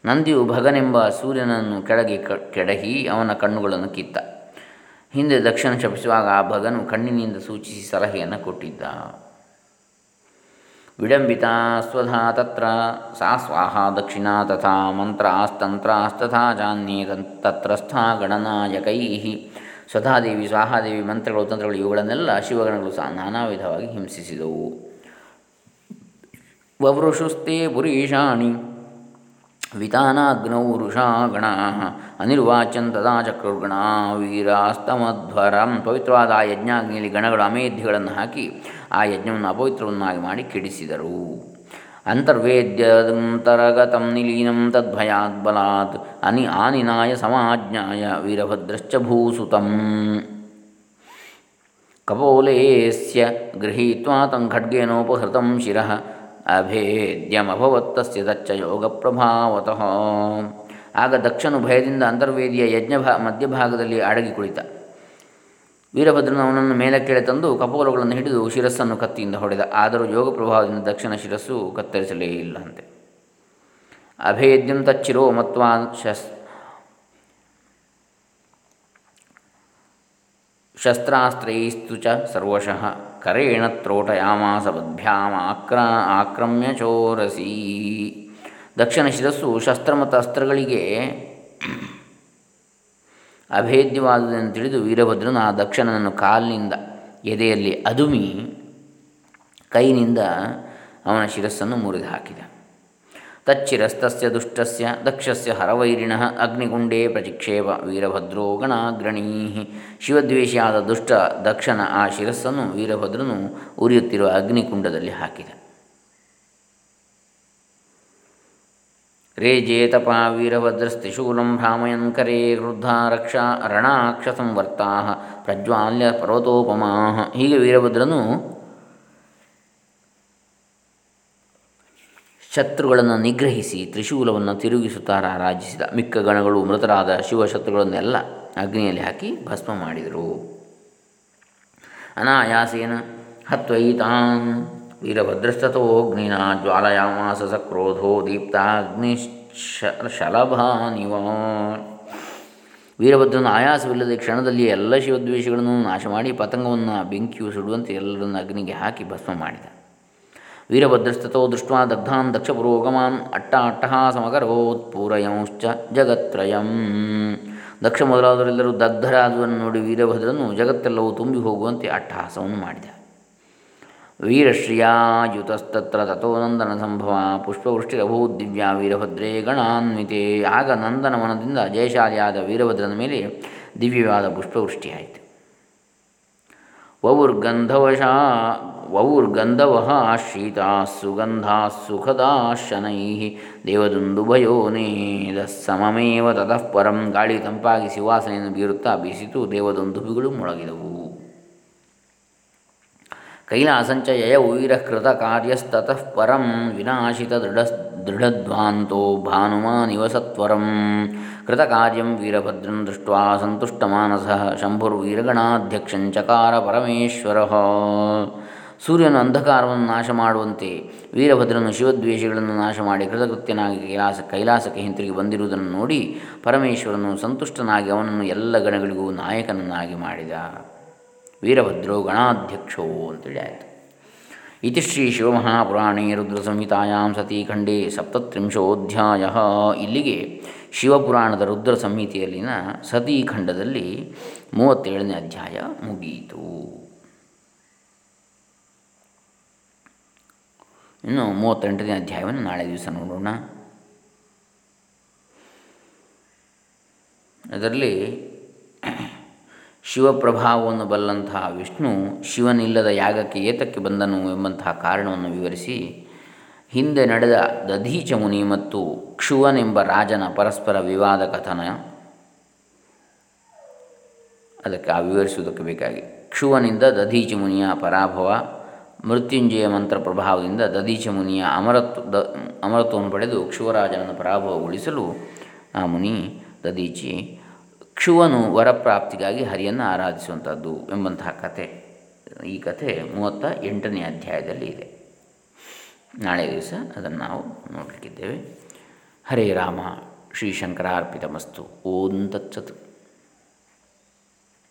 ನಂದಿಯು ಭಗನೆಂಬ ಸೂರ್ಯನನ್ನು ಕೆಳಗೆ ಕೆಡಹಿ ಅವನ ಕಣ್ಣುಗಳನ್ನು ಕಿತ್ತ. ಹಿಂದೆ ದಕ್ಷಿಣ ಶಪಿಸುವಾಗ ಆ ಭಗನು ಕಣ್ಣಿನಿಂದ ಸೂಚಿಸಿ ಸಲಹೆಯನ್ನು ಕೊಟ್ಟಿದ್ದ. ವಿಡಂಬಿತಾ ಸ್ವಧಾ ತತ್ರ, ಸಾ ಸ್ವಾಹ ದಕ್ಷಿಣ ತಥಾ ಮಂತ್ರಾಸ್ತಂತ್ರಾಸ್ತಥಾ ಜಾನ್ಯೇ ತತ್ರಸ್ಥ ಗಣನಾಯಕೈ ಸ್ವಧಾದೇವಿ ಸ್ವಾಹಾದೇವಿ ಮಂತ್ರಗಳು, ತಂತ್ರಗಳು, ಇವುಗಳನ್ನೆಲ್ಲ ಶಿವಗಣಗಳು ಸಹ ನಾನಾ ವಿಧವಾಗಿ ಹಿಂಸಿಸಿದವು. ವವೃಷುಸ್ತೆ ಪುರೀಷಾಣಿ ವಿತಾನಾಗ್ನೌ ವೃಷಾ ಗಣ ಅನಿರ್ವಾಚನ್ ತದಾ ಚಕ್ರಗಣ ವೀರಾಸ್ತಮಧ್ವರಂ ಪವಿತ್ರವಾದ ಆ ಯಜ್ಞಾಗ್ನಿಯಲ್ಲಿ ಗಣಗಳು ಅಮೇಧ್ಯಗಳನ್ನು ಹಾಕಿ ಆ ಯಜ್ಞವನ್ನು ಅಪವಿತ್ರವನ್ನಾಗಿ ಮಾಡಿ ಕೆಡಿಸಿದರು. ಅಂತರ್ವೇದ್ಯಂತರಗತಂ ನಿಲೀನಂ ತದ್ಭಯಾತ್ ಬಲಾತ್ ಅನಿ ಆನಿನಾಯ ಸಮಾಜ್ಞಾಯ ವೀರಭದ್ರಶ್ಚ ಭೂಸುತಂ. ಕಪೋಲೇಸ್ಯ ಗೃಹೀತ್ವಾ ತಂ ಖಡ್ಗೇನೋಪಹೃತಂ ಶಿರಃ ಅಭೇದ್ಯಮಭವತ್ತಸ್ಯ ದಚ್ಚ ಯೋಗ ಪ್ರಭಾವತಃ ಆಗ ದಕ್ಷನು ಭಯದಿಂದ ಅಂತರ್ವೇದಿಯ ಯಜ್ಞ ಮಧ್ಯಭಾಗದಲ್ಲಿ ಅಡಗಿ ಕುಳಿತ ವೀರಭದ್ರನು ಅವನನ್ನು ಮೇಲಕ್ಕೆಳೆ ತಂದು ಕಪೋಲಗಳನ್ನು ಹಿಡಿದು ಶಿರಸ್ಸನ್ನು ಕತ್ತಿಯಿಂದ ಹೊಡೆದ. ಆದರೂ ಯೋಗ ಪ್ರಭಾವದಿಂದ ದಕ್ಷಿಣ ಶಿರಸ್ಸು ಕತ್ತರಿಸಲೇ ಇಲ್ಲಂತೆ. ಅಭೇದ್ಯಂ ತಚ್ಚಿರೋ ಮತ್ವಾನ್ ಶಸ್ ಶಸ್ತ್ರಾಸ್ತ್ರೈಸ್ತು ಚ ಸರ್ವಶಃ. ಕರೇಣ ತ್ರೋಟಯಾಮಾಸ ಬದ್ಭ್ಯಾಮ ಆಕ್ರ ಆಕ್ರಮ್ಯ ಚೋರಸಿ. ದಕ್ಷಿಣ ಶಿರಸ್ಸು ಶಸ್ತ್ರ ಮತ್ತು ಅಸ್ತ್ರಗಳಿಗೆ ಅಭೇದ್ಯವಾದುದನ್ನು ತಿಳಿದು ವೀರಭದ್ರನು ಆ ದಕ್ಷಿಣನನ್ನು ಕಾಲಿನಿಂದ, ಎದೆಯಲ್ಲಿ ಅದುಮಿ ಕೈನಿಂದ ಅವನ ಶಿರಸ್ಸನ್ನು ಮುರಿದು ಹಾಕಿದ. ತಚ್ಚಿರಸ್ತಸ್ಯ ದುಷ್ಟಸ್ಯ ದಕ್ಷಸ್ಯ ಹರವೈರಿಣ ಅಗ್ನಿಗುಂಡೇ ಪ್ರಚಿಕ್ಷೇಪ ವೀರಭದ್ರೋ ಗಣಾಗ್ರಣೀ ಶಿವದ್ವೇಷಿಯಾದ ದುಷ್ಟ ದಕ್ಷನ ಆ ಶಿರಸ್ಸನ್ನು ವೀರಭದ್ರನು ಉರಿಯುತ್ತಿರುವ ಅಗ್ನಿಕುಂಡದಲ್ಲಿ ಹಾಕಿದ. ರೇಜೇತಪ ಜೇತಪ ವೀರಭದ್ರಸ್ತ್ರಿಶೂಲಂ ಕರೇ ಕ್ರುದ್ಧ ರಕ್ಷಾ ರಣಾಕ್ಷ ಸಂವರ್ತಾ ಪ್ರಜ್ವಾಲ್ಯ ಪರ್ವತೋಪಮಾ ಹೀಗೆ ವೀರಭದ್ರನು ಶತ್ರುಗಳನ್ನು ನಿಗ್ರಹಿಸಿ ತ್ರಿಶೂಲವನ್ನು ತಿರುಗಿಸುತ್ತಾ ರಾಜಿಸಿದ. ಮಿಕ್ಕ ಗಣಗಳು ಮೃತರಾದ ಶಿವಶತ್ರುಗಳನ್ನೆಲ್ಲ ಅಗ್ನಿಯಲ್ಲಿ ಹಾಕಿ ಭಸ್ಮ ಮಾಡಿದರು. ಅನಾಯಾಸೇನ ಹತ್ವೈತಾನ್ ವೀರಭದ್ರಸ್ತಥೋಗ್ನಿನ ಜ್ವಾಲಯಾಮಾಸ ಸಕ್ರೋಧೋ ದೀಪ್ತಾಗ್ನಿ ಶಲಭಾನಿವ ವೀರಭದ್ರನ ಆಯಾಸವಿಲ್ಲದೆ ಕ್ಷಣದಲ್ಲಿ ಎಲ್ಲ ಶಿವದ್ವೇಷಗಳನ್ನು ನಾಶ ಮಾಡಿ ಪತಂಗವನ್ನು ಬೆಂಕಿಯು ಸುಡುವಂತೆ ಎಲ್ಲರನ್ನು ಅಗ್ನಿಗೆ ಹಾಕಿ ಭಸ್ಮ ಮಾಡಿದ. ವೀರಭದ್ರಸ್ತೋ ದೃಷ್ಟ ದಗ್ಧಾನ್ ದಕ್ಷಪುರೋಗಮಾನ್ ಅಟ್ಟ ಅಟ್ಟಹಾಸಮಕರೋತ್ ಪೂರಯಂಶ್ಚ ಜಗತ್ರಯಂ. ದಕ್ಷ ಮೊದಲಾದವರೆಲ್ಲರೂ ದಗ್ಧರಾದುವನ್ನು ನೋಡಿ ವೀರಭದ್ರನು ಜಗತ್ತೆಲ್ಲವೂ ತುಂಬಿ ಹೋಗುವಂತೆ ಅಟ್ಟಹಾಸವನ್ನು ಮಾಡಿದ. ವೀರಶ್ರಿಯಾಯುತಸ್ತತ್ರ ತಥೋ ನಂದನ ಸಂಭವ ಪುಷ್ಪವೃಷ್ಟಿರಭೂತ್ ದಿವ್ಯಾ ವೀರಭದ್ರೇ ಗಣಾನ್ವಿತೆ. ಆಗ ನಂದನ ಮನದಿಂದ ಜಯಶಾಲಿಯಾದ ವೀರಭದ್ರನ ಮೇಲೆ ದಿವ್ಯವಾದ ಪುಷ್ಪವೃಷ್ಟಿಯಾಯಿತು. ವವುರ್ಗಂಧವಶ ವವುರ್ಗಂಧವ ಶೀತಾ ಸುಗಂಧಾ ಸುಖದಾ ಶನೈ ದೇವದುಂದುಭಯೋನೇದ ಸಮಮೇವ ತತಃಪರಂ ಗಾಳಿ ತಂಪಾಗಿ ಸಿವಾಸನೆಯನ್ನು ಬೀರುತ್ತಾ ಬೀಸಿತು ದೇವದೊಂದುಬಿಗಳು ಮೊಳಗಿದವು. ಕೈಲಾಸಂಚಯ ಉಯಿರಃಕೃತ ಕಾರ್ಯಸ್ತತಃ ಪರಂ ವಿನಾಶಿತ ದೃಢ ದೃಢಧ್ವಾಂತೋ ಭಾನುಮಾನಿವಸತ್ವರಂ ಕೃತ ಕೃತಕಾರ್ಯಂ ವೀರಭದ್ರಂ ದೃಷ್ಟ ಸಂತುಷ್ಟಮಾನಸ ಶಂಭುರ್ವೀರಗಣಾಧ್ಯಕ್ಷಂಚಕಾರ ಪರಮೇಶ್ವರ. ಸೂರ್ಯನು ಅಂಧಕಾರವನ್ನು ನಾಶ ಮಾಡುವಂತೆ ವೀರಭದ್ರನು ಶಿವದ್ವೇಷಗಳನ್ನು ನಾಶ ಮಾಡಿ ಕೃತಕೃತ್ಯನಾಗಿ ಕೈಲಾಸ ಕೈಲಾಸಕ್ಕೆ ಹಿಂತಿರುಗಿ ಬಂದಿರುವುದನ್ನು ನೋಡಿ ಪರಮೇಶ್ವರನು ಸಂತುಷ್ಟನಾಗಿ ಅವನನ್ನು ಎಲ್ಲ ಗಣಗಳಿಗೂ ನಾಯಕನನ್ನಾಗಿ ಮಾಡಿದ. ವೀರಭದ್ರೋ ಗಣಾಧ್ಯಕ್ಷೋ ಅಂತೇಳಿ ಆಯಿತು. ಇತಿ ಶ್ರೀ ಶಿವಮಹಾಪುರಾಣೇ ರುದ್ರಸಂಹಿತಾಯಾಂ ಸತೀಖಂಡೇ ಸಪ್ತತ್ರಿಂಶೋಧ್ಯಾಯ. ಇಲ್ಲಿಗೆ ಶಿವಪುರಾಣದ ರುದ್ರ ಸಂಹಿತೆಯಲ್ಲಿನ ಸತೀಖಂಡದಲ್ಲಿ ಮೂವತ್ತೇಳನೇ ಅಧ್ಯಾಯ ಮುಗಿಯಿತು ಇನ್ನು ಮೂವತ್ತೆಂಟನೇ ಅಧ್ಯಾಯವನ್ನು ನಾಳೆ ದಿವಸ ನೋಡೋಣ. ಅದರಲ್ಲಿ ಶಿವಪ್ರಭಾವವನ್ನು ಬಲ್ಲಂತಹ ವಿಷ್ಣು ಶಿವನಿಲ್ಲದ ಯಾಗಕ್ಕೆ ಏತಕ್ಕೆ ಬಂದನು ಎಂಬಂತಹ ಕಾರಣವನ್ನು ವಿವರಿಸಿ, ಹಿಂದೆ ನಡೆದ ದಧೀಚ ಮುನಿ ಮತ್ತು ಕ್ಷುವನೆಂಬ ರಾಜನ ಪರಸ್ಪರ ವಿವಾದ ಕಥನ ಅದಕ್ಕೆ ಆ ವಿವರಿಸುವುದಕ್ಕೆ ಬೇಕಾಗಿ. ಕ್ಷುವನಿಂದ ದಧೀಚ ಮುನಿಯ ಪರಾಭವ, ಮೃತ್ಯುಂಜಯ ಮಂತ್ರ ಪ್ರಭಾವದಿಂದ ದಧೀಚ ಮುನಿಯ ಅಮರತ್ವ, ದ, ಅಮರತ್ವವನ್ನು ಪಡೆದು ಕ್ಷುವರಾಜನನ್ನು ಪರಾಭವಗೊಳಿಸಲು ಆ ಮುನಿ ದಧೀಚಿ ಕ್ಷುವನು ವರಪ್ರಾಪ್ತಿಗಾಗಿ ಹರಿಯನ್ನು ಆರಾಧಿಸುವಂಥದ್ದು ಎಂಬಂತಹ ಕಥೆ. ಈ ಕಥೆ ಮೂವತ್ತ ಎಂಟನೇ ಅಧ್ಯಾಯದಲ್ಲಿ ಇದೆ. ನಾಳೆ ದಿವಸ ಅದನ್ನು ನಾವು ನೋಡಲಿಕ್ಕಿದ್ದೇವೆ. ಹರೇ ರಾಮ ಶ್ರೀ ಶಂಕರಾರ್ಪಿತಮಸ್ತು ಓಂ ತತ್ಸತ್.